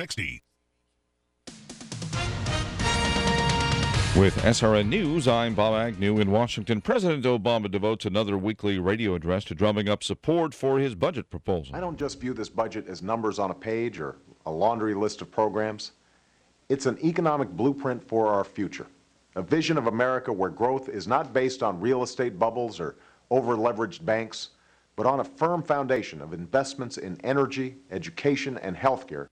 60. With SRN News, I'm Bob Agnew in Washington. President Obama devotes another weekly radio address to drumming up support for his budget proposal. I don't just view this budget as numbers on a page or a laundry list of programs. It's an economic blueprint for our future, a vision of America where growth is not based on real estate bubbles or over leveraged banks, but on a firm foundation of investments in energy, education, and healthcare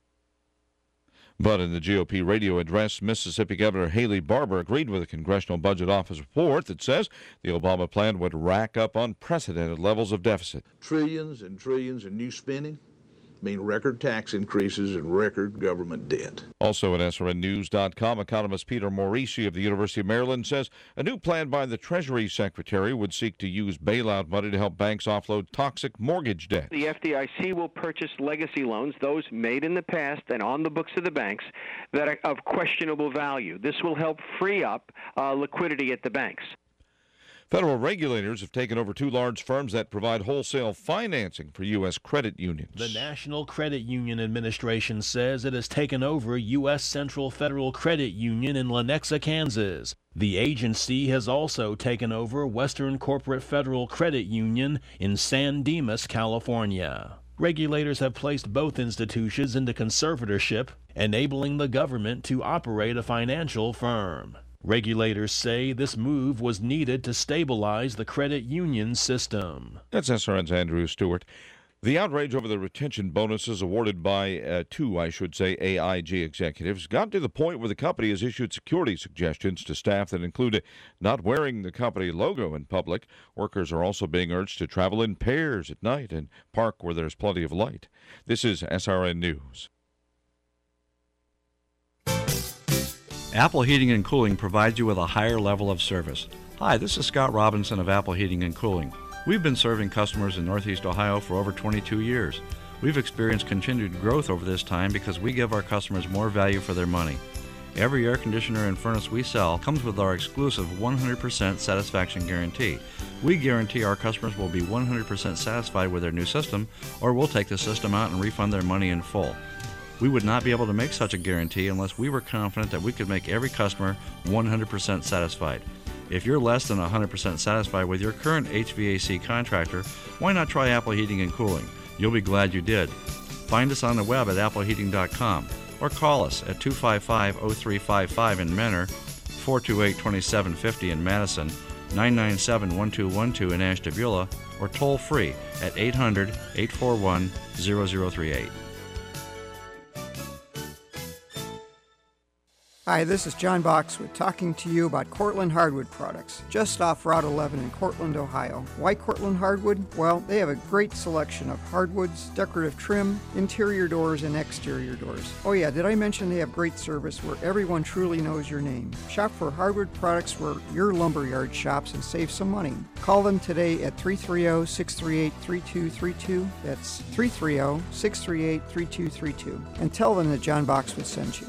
but in the GOP radio address, Mississippi Governor Haley Barbour agreed with the Congressional Budget Office report that says the Obama plan would rack up unprecedented levels of deficit. Trillions and trillions in new spending mean record tax increases and record government debt. Also at SRNnews.com, economist Peter Morici of the University of Maryland says a new plan by the Treasury Secretary would seek to use bailout money to help banks offload toxic mortgage debt. The FDIC will purchase legacy loans, those made in the past and on the books of the banks, that are of questionable value. This will help free up uh, liquidity at the banks. Federal regulators have taken over two large firms that provide wholesale financing for U.S. credit unions. The National Credit Union Administration says it has taken over U.S. Central Federal Credit Union in Lenexa, Kansas. The agency has also taken over Western Corporate Federal Credit Union in San Dimas, California. Regulators have placed both institutions into conservatorship, enabling the government to operate a financial firm. Regulators say this move was needed to stabilize the credit union system. That's SRN's Andrew Stewart. The outrage over the retention bonuses awarded by uh, two, I should say, AIG executives got to the point where the company has issued security suggestions to staff that include not wearing the company logo in public. Workers are also being urged to travel in pairs at night and park where there's plenty of light. This is SRN News. Apple Heating and Cooling provides you with a higher level of service. Hi, this is Scott Robinson of Apple Heating and Cooling. We've been serving customers in Northeast Ohio for over 22 years. We've experienced continued growth over this time because we give our customers more value for their money. Every air conditioner and furnace we sell comes with our exclusive 100% satisfaction guarantee. We guarantee our customers will be 100% satisfied with their new system, or we'll take the system out and refund their money in full. We would not be able to make such a guarantee unless we were confident that we could make every customer 100% satisfied. If you're less than 100% satisfied with your current HVAC contractor, why not try Apple Heating and Cooling? You'll be glad you did. Find us on the web at appleheating.com or call us at 255 0355 in Mentor, 428 2750 in Madison, 997 1212 in Ashtabula, or toll free at 800 841 0038. Hi, this is John Boxwood talking to you about Cortland Hardwood products, just off Route 11 in Cortland, Ohio. Why Cortland Hardwood? Well, they have a great selection of hardwoods, decorative trim, interior doors, and exterior doors. Oh, yeah, did I mention they have great service where everyone truly knows your name? Shop for hardwood products where your lumberyard shops and save some money. Call them today at 330 638 3232. That's 330 638 3232. And tell them that John Boxwood sent you.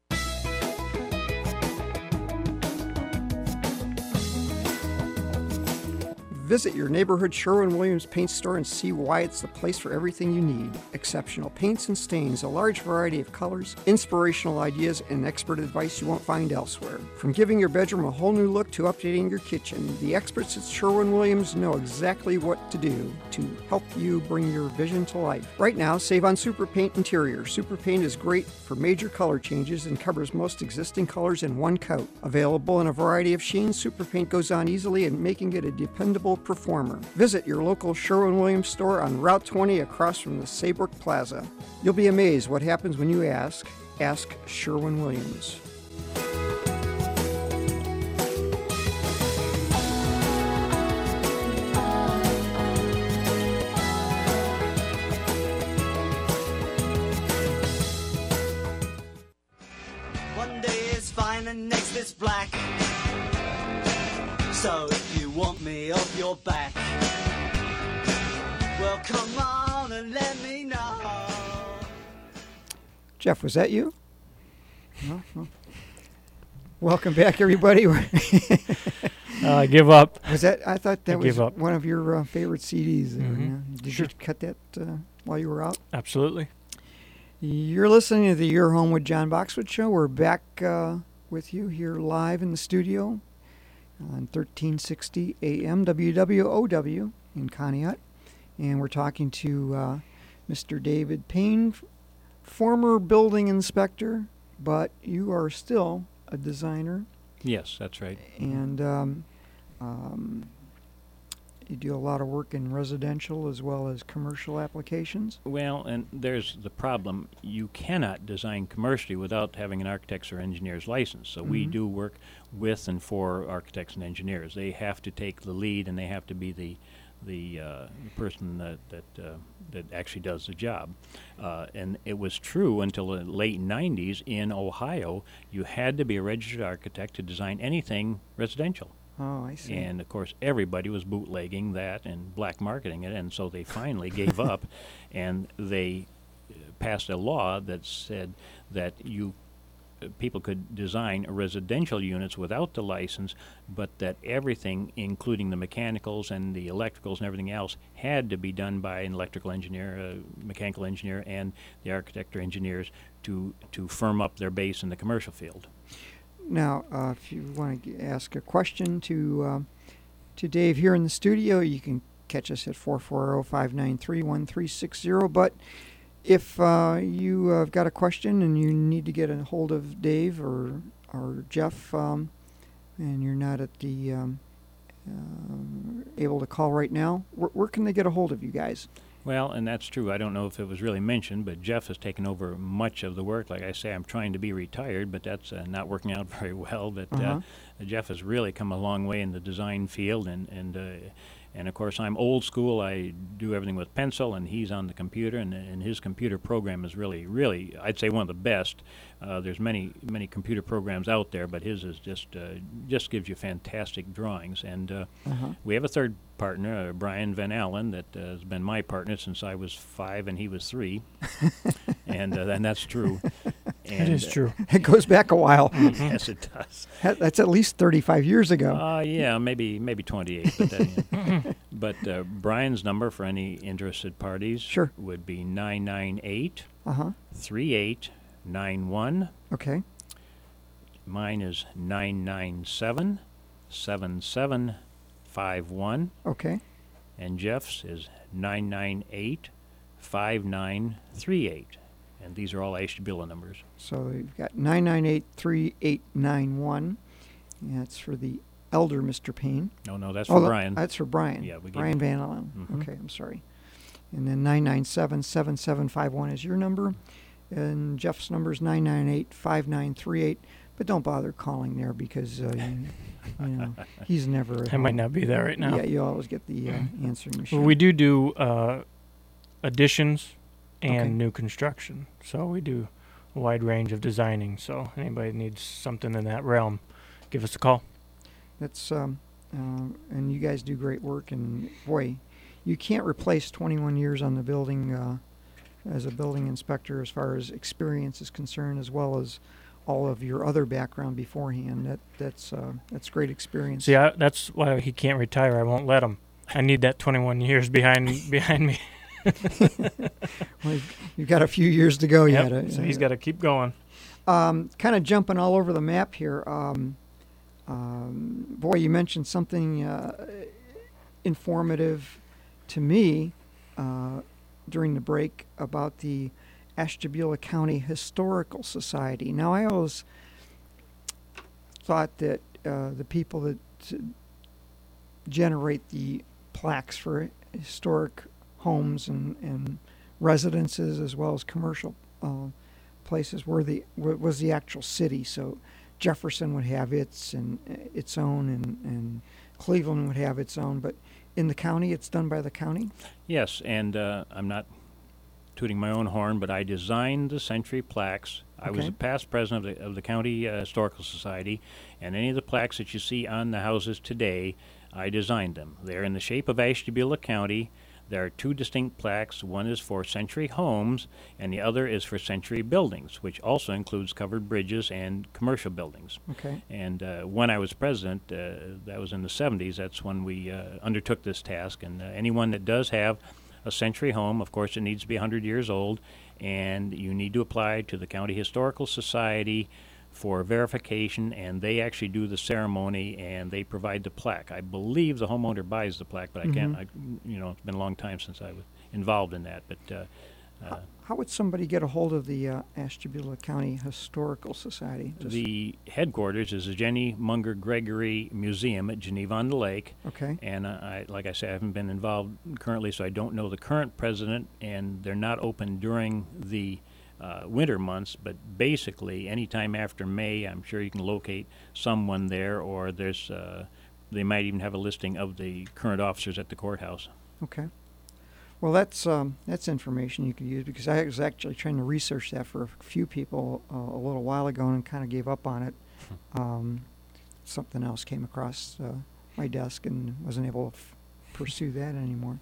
Visit your neighborhood Sherwin Williams paint store and see why it's the place for everything you need. Exceptional paints and stains, a large variety of colors, inspirational ideas, and expert advice you won't find elsewhere. From giving your bedroom a whole new look to updating your kitchen, the experts at Sherwin Williams know exactly what to do to help you bring your vision to life. Right now, save on Super Paint Interior. Super Paint is great for major color changes and covers most existing colors in one coat. Available in a variety of sheens, Super Paint goes on easily and making it a dependable performer. Visit your local Sherwin Williams store on Route 20 across from the Saybrook Plaza. You'll be amazed what happens when you ask. Ask Sherwin Williams. Jeff, was that you? No, no. Welcome back, everybody. Uh, give up. was that? I thought that I was one of your uh, favorite CDs. There, Mhm. yeah? Did Sure. you cut that uh, while you were out? Absolutely. You're listening to the Your Home with John Boxwood show. We're back uh, with you here live in the studio on 1360 AM WWOW in Conneaut. And we're talking to uh, Mr. David Payne, former building inspector, but you are still a designer. Yes, that's right. And um, um, you do a lot of work in residential as well as commercial applications. Well, and there's the problem. You cannot design commercially without having an architect's or engineer's license. So we Mhm. do work with and for architects and engineers. They have to take the lead, and they have to be the the, uh, the person that that uh, that actually does the job. Uh, and it was true until the late '90s in Ohio. You had to be a registered architect to design anything residential. Oh, I see. And of course, everybody was bootlegging that and black marketing it, and so they finally gave up, and they uh, passed a law that said that you people could design residential units without the license, but that everything, including the mechanicals and the electricals and everything else, had to be done by an electrical engineer, a mechanical engineer, and the architect or engineers to to firm up their base in the commercial field. Now, uh, if you want to ask a question to uh, to Dave here in the studio, you can catch us at 440-593-1360. But if uh, you have got a question and you need to get a hold of Dave or or Jeff, um, and you're not at the um, uh, able to call right now, where, where can they get a hold of you guys? Well, and that's true. I don't know if it was really mentioned, but Jeff has taken over much of the work. Like I say, I'm trying to be retired, but that's uh, not working out very well. But Uh-huh. uh, Jeff has really come a long way in the design field, and and uh, and of course I'm old school. I do everything with pencil, and he's on the computer, and, and his computer program is really, really, I'd say one of the best. Uh, there's many many computer programs out there, but his is just uh, just gives you fantastic drawings. And uh, Uh-huh. we have a third partner, uh, Brian Van Allen, that uh, has been my partner since I was five and he was three, and uh, and that's true. And, is uh, true. It goes back a while. yes, it does. That- That's at least 35 years ago. Uh, yeah, maybe maybe 28. But, that, but uh, Brian's number for any interested parties Sure. would be 998 Uh huh. 3891. Okay. Mine is 997 7751. Okay. And Jeff's is 998 5938. And these are all Ashtabula numbers. So you've got 9983891. That's for the elder Mr. Payne. No, no, that's Oh, for that- Brian. That's for Brian. Yeah, we gave Brian Van Allen. Mhm. Okay, I'm sorry. And then 997-7751 is your number. And Jeff's number is 998-5938. But don't bother calling there because, uh, you, you know, he's never at I might not be there right now. Yeah, you always get the uh, answering machine. Well, we do do uh, additions and Okay. new construction. So we do a wide range of designing. So anybody needs something in that realm, give us a call. That's um, uh, and you guys do great work. And boy, you can't replace 21 years on the building uh, as a building inspector, as far as experience is concerned, as well as all of your other background beforehand. That that's uh, that's great experience. See, I, that's why he can't retire. I won't let him. I need that 21 years behind behind me. Well, you've- got a few years to go Yep, yet. uh, so he's got to keep going. Um, kind of jumping all over the map here. Um, um, boy, you mentioned something uh, informative to me uh, during the break about the Ashtabula County Historical Society. Now, I always thought that uh, the people that generate the plaques for historic homes and, and residences as well as commercial uh, places were the wa- was the actual city. So Jefferson would have its and uh, its own, and, and Cleveland would have its own. But in the county, it's done by the county. Yes, and uh, I'm not tooting my own horn, but I designed the century plaques I was Okay. a past president of the, of the County uh, Historical Society, and any of the plaques that you see on the houses today, I designed them. They're in the shape of Ashtabula County. There are two distinct plaques. One is for century homes, and the other is for century buildings, which also includes covered bridges and commercial buildings. Okay. And uh, when I was president, uh, that was in the 70s, that's when we uh, undertook this task. And uh, anyone that does have a century home, of course, it needs to be 100 years old, and you need to apply to the County Historical Society for verification, and they actually do the ceremony and they provide the plaque. I believe the homeowner buys the plaque, but I can't. Mhm. I, you know, it's been a long time since I was involved in that. But uh, uh, How would somebody get a hold of the uh, Ashtabula County Historical Society? Just- The headquarters is the Jennie Munger Gregory Museum at Geneva on the Lake. Okay. And uh, I, like I said, I haven't been involved currently, so I don't know the current president, and they're not open during the uh, winter months. But basically, anytime after May, I'm sure you can locate someone there, or there's uh, they might even have a listing of the current officers at the courthouse. Okay. Well, that's um, that's information you could use because I was actually trying to research that for a few people uh, a little while ago and kind of gave up on it. Um, something else came across uh, my desk and wasn't able to f- pursue that anymore.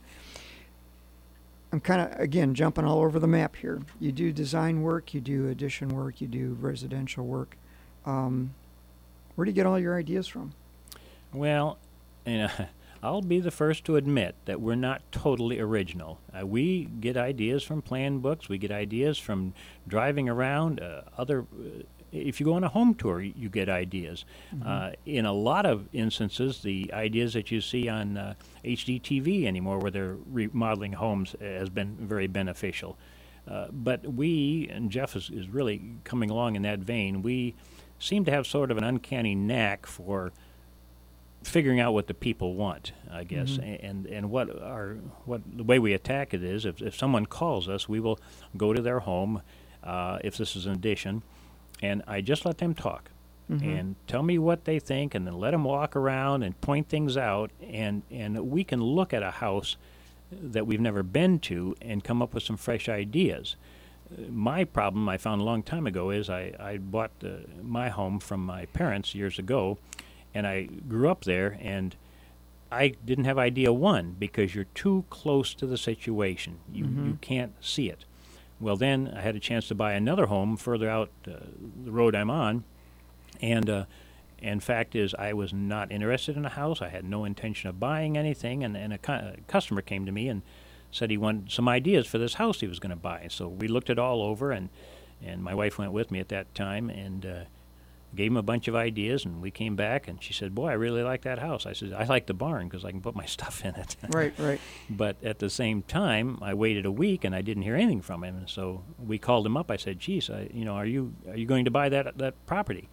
I'm kind of again jumping all over the map here. You do design work, you do addition work, you do residential work. Um, where do you get all your ideas from? Well, you know, I'll be the first to admit that we're not totally original. Uh, we get ideas from plan books. We get ideas from driving around. Uh, other, uh, if you go on a home tour, you get ideas. Uh, in a lot of instances, the ideas that you see on uh, HGTV anymore, where they're remodeling homes, uh, has been very beneficial. Uh, but we, and Jeff is, is really coming along in that vein, we seem to have sort of an uncanny knack for figuring out what the people want, I guess, Mhm. And and what our what the way we attack it is if if someone calls us, we will go to their home, uh, if this is an addition, and I just let them talk. Mhm. And tell me what they think, and then let them walk around and point things out, and and we can look at a house that we've never been to and come up with some fresh ideas. My problem I found a long time ago is I, I bought uh, my home from my parents years ago, and I grew up there, and I didn't have idea one because you're too close to the situation. You you Mhm. can't see it. Well, then I had a chance to buy another home further out uh, the road I'm on, and uh, and fact is I was not interested in a house. I had no intention of buying anything, and and a, cu- a customer came to me and said he wanted some ideas for this house he was going to buy. So we looked it all over, and and my wife went with me at that time, and. Uh, Gave him a bunch of ideas, and we came back, and she said, "Boy, I really like that house." I said, "I like the barn because I can put my stuff in it." Right, right. But at the same time, I waited a week and I didn't hear anything from him. And so we called him up. I said, "Geez, I, you know, are you are you going to buy that that property?"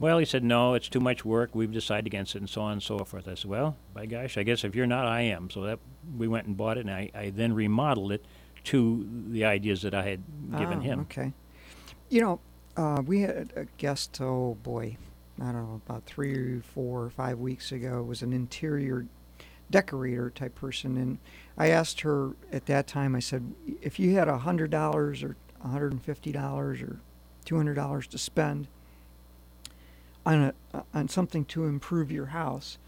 Well, he said, "No, it's too much work. We've decided against it, and so on and so forth." I said, "Well, by gosh, I guess if you're not, I am." So that we went and bought it, and I, I then remodeled it to the ideas that I had given Ah, him. Okay. You know, uh, we had a guest, oh boy, I don't know, about three, four, five weeks ago, was an interior decorator type person. And I asked her at that time, I said, if you had a $100 or $150 or $200 to spend on, a, on something to improve your house,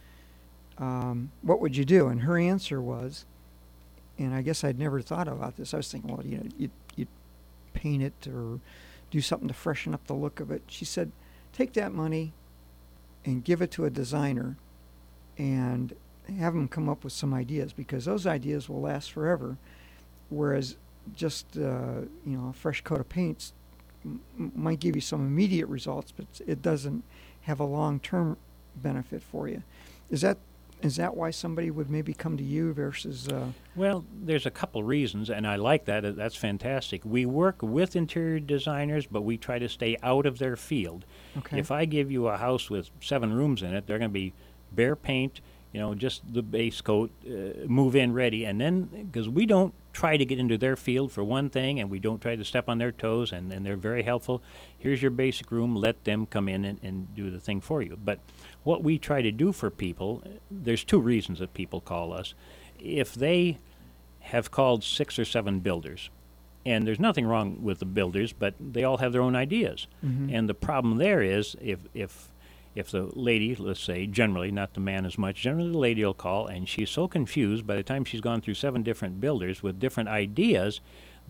um, what would you do? And her answer was, and I guess I'd never thought about this. I was thinking, well, you know, you you paint it or do something to freshen up the look of it. She said, take that money and give it to a designer and have them come up with some ideas because those ideas will last forever. Whereas just uh, you know a fresh coat of paints m- might give you some immediate results, but it doesn't have a long-term benefit for you. Is that is that why somebody would maybe come to you versus? Uh, Well, there's a couple reasons, and I like that. That's fantastic. We work with interior designers, but we try to stay out of their field. Okay. If I give you a house with seven rooms in it, they're going to be bare paint, you know, just the base coat, uh, move in ready, and then because we don't try to get into their field for one thing, and we don't try to step on their toes, and, and they're very helpful. Here's your basic room. Let them come in and, and do the thing for you. But what we try to do for people, there's two reasons that people call us. If they have called six or seven builders and there's nothing wrong with the builders, but they all have their own ideas. Mhm. And the problem there is if if if the lady, let's say, generally not the man as much, generally the lady will call, and she's so confused by the time she's gone through seven different builders with different ideas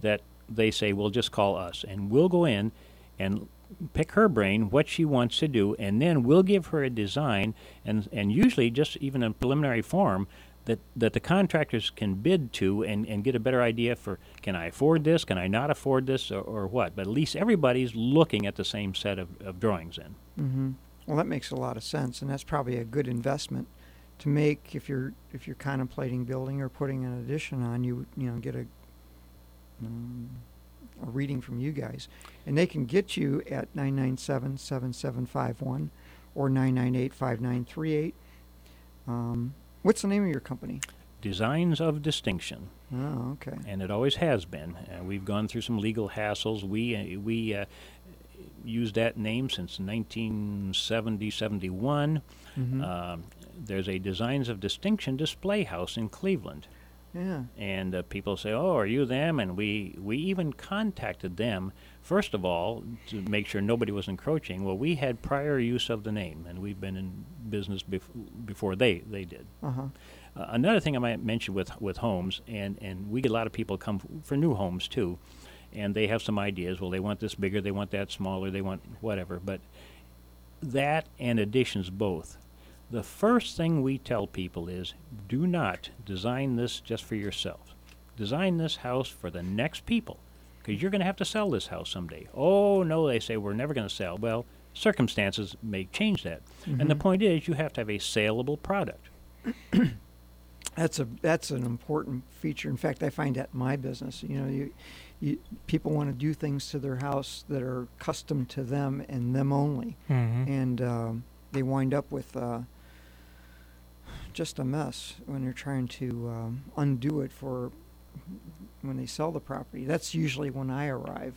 that they say, "Well, just call us, and we'll go in and pick her brain what she wants to do, and then we'll give her a design, and and usually just even in preliminary form." That, that the contractors can bid to and, and get a better idea for can I afford this, can I not afford this, or, or what. But at least everybody's looking at the same set of, of drawings in. hmm Well, that makes a lot of sense, and that's probably a good investment to make if you're if you're contemplating building or putting an addition on. You you know get a um, a reading from you guys, and they can get you at 997-7751 or 998-5938. Um, what's the name of your company? Designs of distinction. Oh, okay. and it always has been. Uh, we've gone through some legal hassles. We uh, we uh, used that name since 1970 71. Mhm. Um, there's a Designs of Distinction display house in Cleveland, Yeah. and uh, people say, "Oh, are you them?" And we we even contacted them first of all to make sure nobody was encroaching. Well, we had prior use of the name, and we've been in business bef- before they they did. Uh-huh. Uh, another thing I might mention with with homes, and and we get a lot of people come f- for new homes too, and they have some ideas. Well, they want this bigger, they want that smaller, they want whatever. But that and additions both. The first thing we tell people is do not design this just for yourself. Design this house for the next people because you're going to have to sell this house someday. Oh, no, they say we're never going to sell. Well, circumstances may change that. And the Mhm. point is you have to have a saleable product. That's a that's an important feature. In fact, I find that in my business. You know, you, you people want to do things to their house that are custom to them and them only, Mhm. and um, they wind up with uh, just a mess when they're trying to um, undo it for when they sell the property. That's usually when I arrive,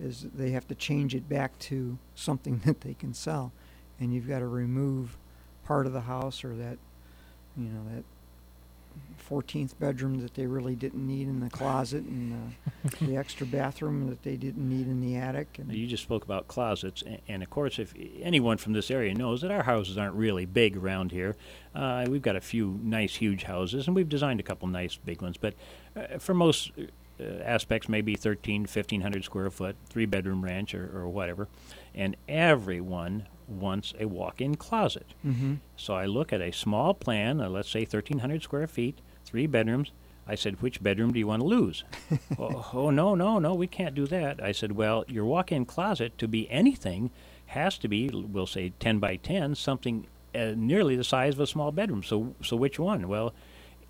is they have to change it back to something that they can sell, and you've got to remove part of the house or that, you know, that 14th bedroom that they really didn't need in the closet and uh, the extra bathroom that they didn't need in the attic. And You just spoke about closets, and of course, if anyone from this area knows that our houses aren't really big around here, uh, we've got a few nice, huge houses, and we've designed a couple nice big ones. But uh, for most uh, aspects, maybe 13, 1500 square foot, three bedroom ranch or, or whatever, and everyone wants a walk-in closet. Mhm. So I look at a small plan, uh, let's say 1300 square feet, three bedrooms. I said, which bedroom do you want to lose? oh, oh, no, no, no, we can't do that. I said, well, your walk in closet to be anything has to be, we'll say 10 by 10, something uh, nearly the size of a small bedroom. So, so which one? Well,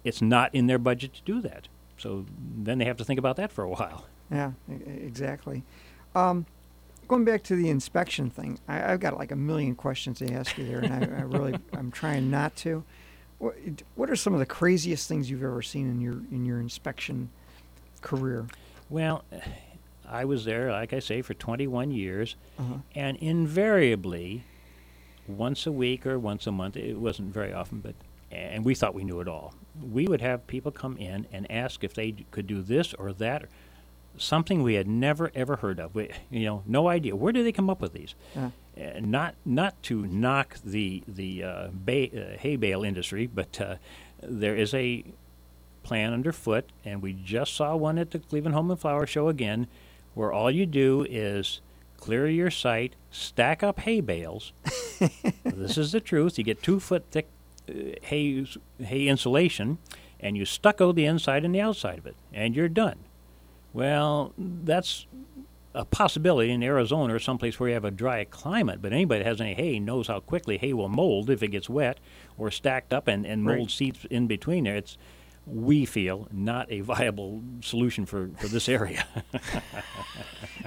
it's not in their budget to do that. So then they have to think about that for a while. Yeah, exactly. Um, going back to the inspection thing, I, I've got like a million questions to ask you there, and I, I really I'm trying not to. What, what are some of the craziest things you've ever seen in your in your inspection career? Well, I was there, like I say, for 21 years, Uh-huh. and invariably, once a week or once a month, it wasn't very often, but and we thought we knew it all. We would have people come in and ask if they could do this or that, something we had never ever heard of. We, you know, no idea. Where do they come up with these? Yeah. Uh, not not to knock the the uh, ba- uh, hay bale industry, but uh, there is a plan underfoot, and we just saw one at the Cleveland Home and Flower Show again, where all you do is clear your site, stack up hay bales. this is the truth. You get two foot thick hay hay insulation, and you stucco the inside and the outside of it, and you're done. Well, that's a possibility in Arizona or someplace where you have a dry climate, but anybody that has any hay knows how quickly hay will mold if it gets wet or stacked up and, and mold Right. seeps in between there. It's, we feel, not a viable solution for, for this area.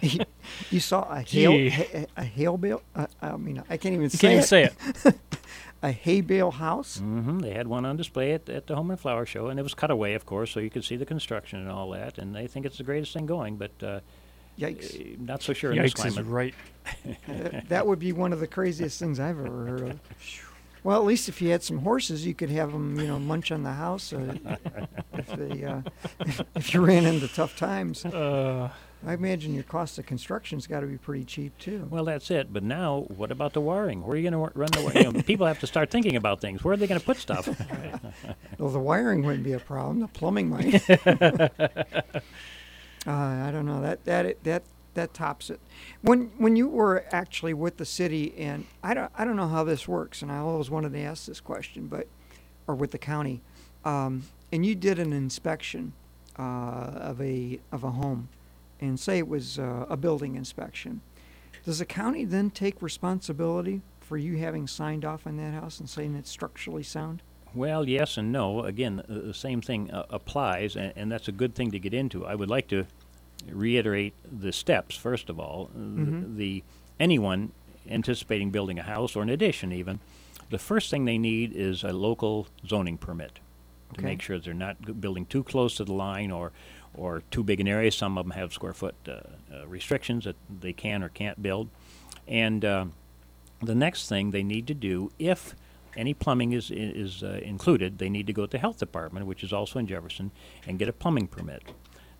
you, you saw a hail Gee. a, a hail bale. Uh, I mean, I can't even You say can't even it. say it. a hay bale house. hmm They had one on display at, at the Home and Flower Show, and it was cut away, of course, so you could see the construction and all that. And they think it's the greatest thing going, but uh, Yikes! uh, not so sure in this Yikes is right. that, that would be one of the craziest things I've ever heard of. Well, at least if you had some horses, you could have them, you know, munch on the house uh, if they uh, if you ran into tough times. I imagine your cost of construction's got to be pretty cheap too. Well, that's it. But now, what about the wiring? Where are you going to run the wiring? You know, people have to start thinking about things. Where are they going to put stuff? Well, the wiring wouldn't be a problem. The plumbing might. uh, I don't know that that that that tops it. When when you were actually with the city, and I don't I don't know how this works, and I always wanted to ask this question, but or with the county, um, and you did an inspection uh, of a of a home, and say it was uh, a building inspection. Does the county then take responsibility for you having signed off on that house and saying it's structurally sound? Well, yes and no. Again, the, the same thing uh, applies, and, and that's a good thing to get into. I would like to reiterate the steps first of all. Mhm. The, the anyone anticipating building a house or an addition, even, the first thing they need is a local zoning permit to Okay. make sure they're not building too close to the line or or too big an area. Some of them have square foot uh, uh, restrictions that they can or can't build, and uh, the next thing they need to do if any plumbing is is included, they need to go to the health department, which is also in Jefferson, and get a plumbing permit.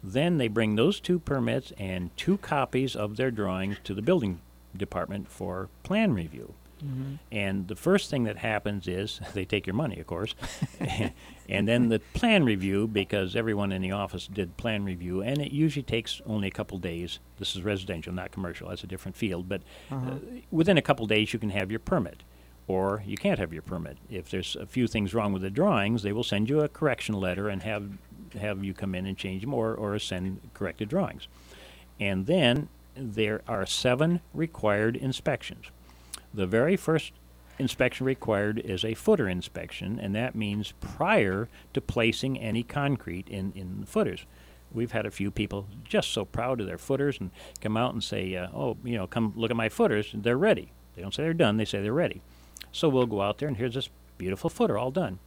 Then they bring those two permits and two copies of their drawings to the building department for plan review. Mhm. And the first thing that happens is they take your money, of course, and then the plan review because everyone in the office did plan review, and it usually takes only a couple days. This is residential, not commercial. That's a different field, but Uh-huh. uh, within a couple days you can have your permit, or you can't have your permit. If there's a few things wrong with the drawings, they will send you a correction letter and have have you come in and change them, or or send corrected drawings. And then there are seven required inspections. The very first inspection required is a footer inspection, and that means prior to placing any concrete in, in the footers. We've had a few people just so proud of their footers and come out and say, uh, oh, you know, come look at my footers. They're ready. They don't say they're done, they say they're ready. So we'll go out there, and here's this beautiful footer all done.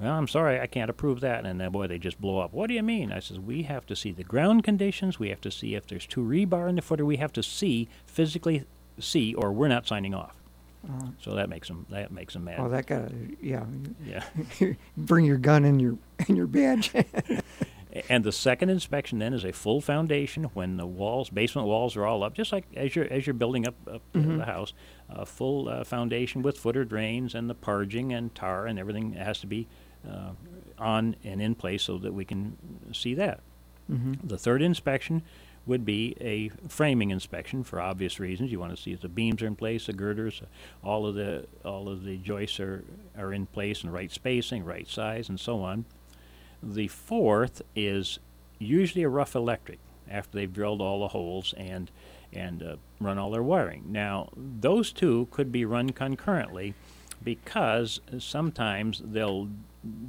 Well, I'm sorry, I can't approve that. And then, boy, they just blow up. What do you mean? I says, we have to see the ground conditions. We have to see if there's two rebar in the footer. We have to see, physically see, or we're not signing off. Uh, So that makes them, that makes them mad. oh, that got yeah. Yeah. Bring your gun and your and your badge. And the second inspection then is a full foundation when the walls, basement walls are all up, just like as you're as you're building up, up Mhm. the house, a full uh, foundation with footer drains and the parging and tar and everything has to be uh, on and in place so that we can see that. Mhm. The third inspection would be a framing inspection for obvious reasons. You want to see if the beams are in place, the girders, all of the all of the joists are, are in place and right spacing, right size, and so on. The fourth is usually a rough electric after they've drilled all the holes and and uh, run all their wiring. Now, those two could be run concurrently because sometimes they'll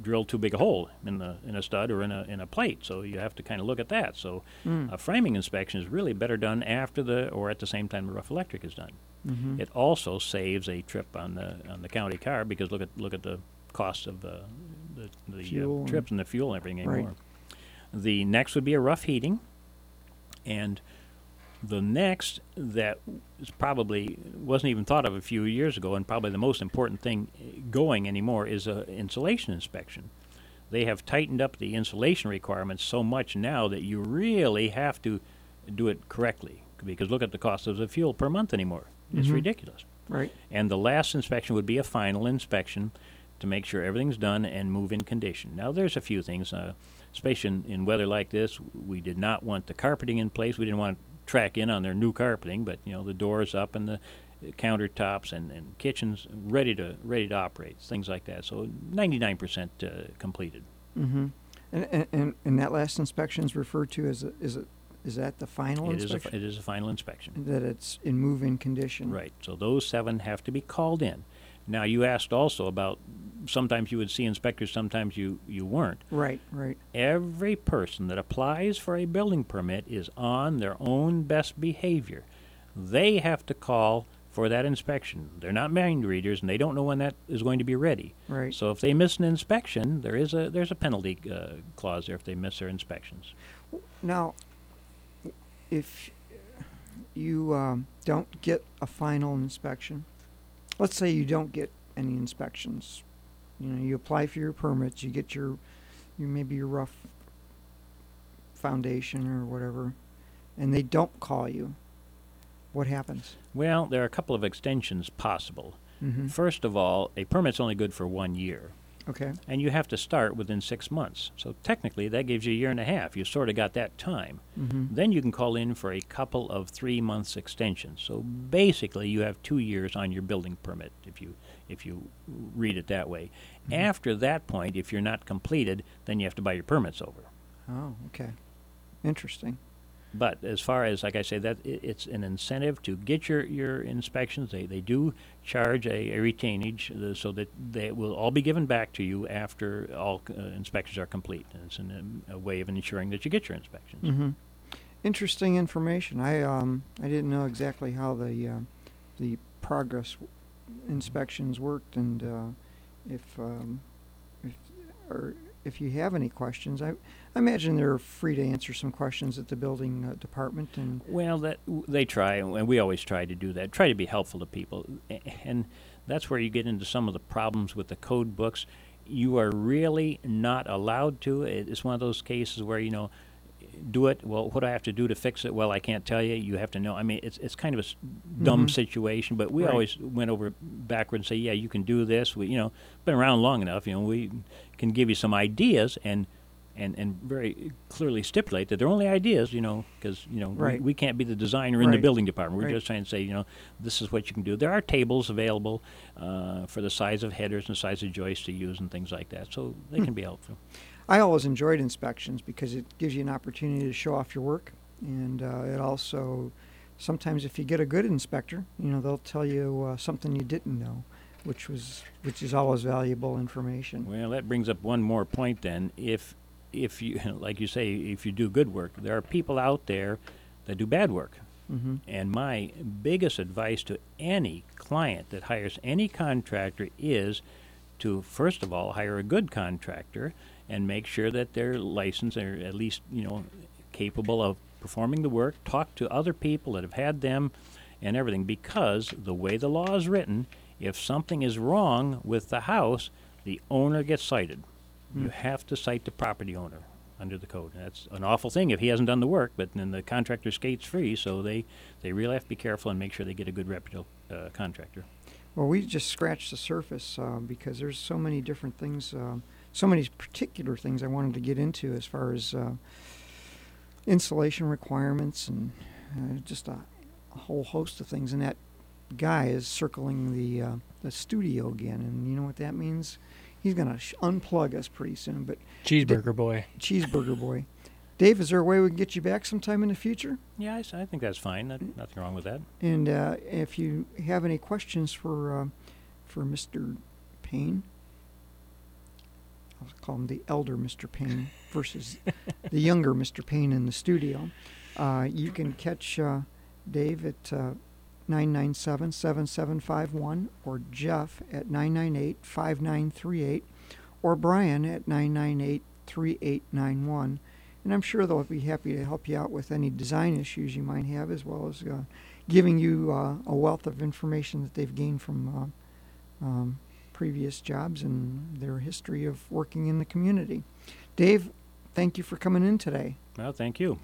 drill too big a hole in the in a stud or in a in a plate. So you have to kind of look at that. So Mm. a framing inspection is really better done after the or at the same time the rough electric is done. Mhm. It also saves a trip on the on the county car because look at look at the cost of uh, the the uh, trips and the fuel and everything Right. The next would be a rough heating, and the next that is probably wasn't even thought of a few years ago, and probably the most important thing going anymore is a insulation inspection. They have tightened up the insulation requirements so much now that you really have to do it correctly because look at the cost of the fuel per month anymore. It's Mhm. ridiculous. Right. And the last inspection would be a final inspection to make sure everything's done and move in condition. Now, there's a few things, uh, especially in, in weather like this. We did not want the carpeting in place. We didn't want track in on their new carpeting, but you know the doors up and the countertops and, and kitchens ready to ready to operate, things like that. So 99% uh, completed. Mm-hmm. And, and- and and that last inspection is referred to as a, is it is that the final It is, a, it is a final inspection. that it's in move-in condition. Right. So those seven have to be called in. Now you asked also about sometimes you would see inspectors, sometimes you, you weren't. Right. Right. Every person that applies for a building permit is on their own best behavior. They have to call for that inspection. They're not mind readers, and they don't know when that is going to be ready. Right. So if they miss an inspection, there is a there's a penalty uh, clause there if they miss their inspections. Now, if you um, don't get a final inspection, let's say you don't get any inspections. You know, you apply for your permits, you get your, your maybe your rough foundation or whatever, and they don't call you. What happens? Well, there are a couple of extensions possible. Mhm. First of all, a permit's only good for one year. Okay. And you have to start within six months. So technically, that gives you a year and a half. You sort of got that time. Mhm. Then you can call in for a couple of three months extensions. So basically, you have two years on your building permit if you if you read it that way. After that point, if you're not completed, then you have to buy your permits over. Oh, okay. Interesting. But as far as, like I say, that i- it's an incentive to get your, your inspections. They, they do charge a, a retainage uh, so that they will all be given back to you after all uh, inspections are complete. And it's an, um, a way of ensuring that you get your inspections. hmm Interesting information. I um I didn't know exactly how the uh, the progress inspections worked, and uh, if um, if or if you have any questions, I I imagine they're free to answer some questions at the building uh, department. And Well, that they try, and we always try to do that. Try to be helpful to people, and that's where you get into some of the problems with the code books. You are really not allowed to. It's one of those cases where you know, do it. Well, what do I have to do to fix it? Well, I can't tell you. You have to know. I mean, it's it's kind of a s- dumb Mhm. situation, but we Right. always went over backward and say, yeah, you can do this. We, you know, been around long enough. You know, we can give you some ideas and. And, and very clearly stipulate that they're only ideas, you know, because you know Right. we, we can't be the designer in the building department. We're Right. just trying to say, you know, this is what you can do. There are tables available uh, for the size of headers and size of joists to use and things like that, so they Hmm. can be helpful. I always enjoyed inspections because it gives you an opportunity to show off your work, and uh, it also sometimes if you get a good inspector, you know they'll tell you uh, something you didn't know, which was which is always valuable information. Well, that brings up one more point. Then, if if you like you say, if you do good work, there are people out there that do bad work. hmm And my biggest advice to any client that hires any contractor is to first of all hire a good contractor and make sure that they're licensed or at least you know capable of performing the work. Talk to other people that have had them and everything because the way the law is written, if something is wrong with the house, the owner gets cited. You have to cite the property owner under the code. And that's an awful thing if he hasn't done the work, but then the contractor skates free, so they, they really have to be careful and make sure they get a good reputable uh, contractor. Well, we just scratched the surface uh, because there's so many different things, uh, so many particular things I wanted to get into as far as uh, insulation requirements and uh, just a, a whole host of things. And that guy is circling the uh, the studio again, and you know what that means? He's gonna sh- unplug us pretty soon. But Cheeseburger boy. cheeseburger boy, Dave, is there a way we can get you back sometime in the future? Yeah, I think that's fine. Not, nothing wrong with that. And uh, if you have any questions for uh, for Mr. Payne, I'll call him the elder Mr. Payne versus the younger Mr. Payne in the studio. Uh, you can catch uh, Dave at uh, 997-7751 or Jeff at 998-5938 or Brian at 998-3891. And I'm sure they'll be happy to help you out with any design issues you might have, as well as uh, giving you uh, a wealth of information that they've gained from uh, um, previous jobs and their history of working in the community. Dave, thank you for coming in today. Well, thank you.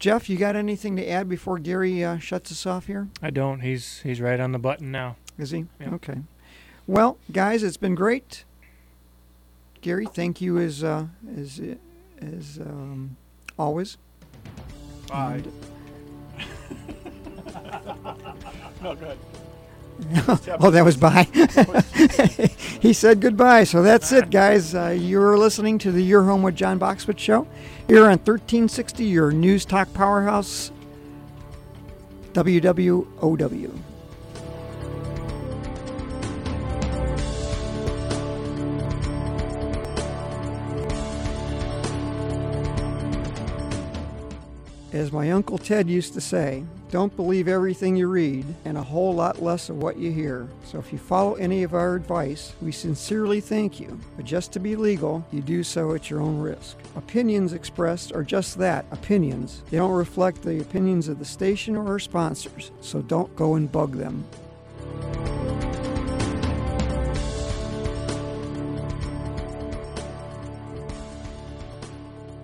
Jeff, you got anything to add before Gary uh, shuts us off here? I don't. He's he's right on the button now. Is he? Yeah. Okay. Well, guys, it's been great. Gary, thank you as uh, as as um, always. Bye. no, good. oh, that was bye. he said goodbye. So that's it, guys. Uh, you're listening to the Your Home with John Boxwood show here on 1360, your news talk powerhouse, WWOW. As my Uncle Ted used to say, don't believe everything you read and a whole lot less of what you hear. So if you follow any of our advice, we sincerely thank you. But just to be legal, you do so at your own risk. Opinions expressed are just that opinions. They don't reflect the opinions of the station or our sponsors, so don't go and bug them.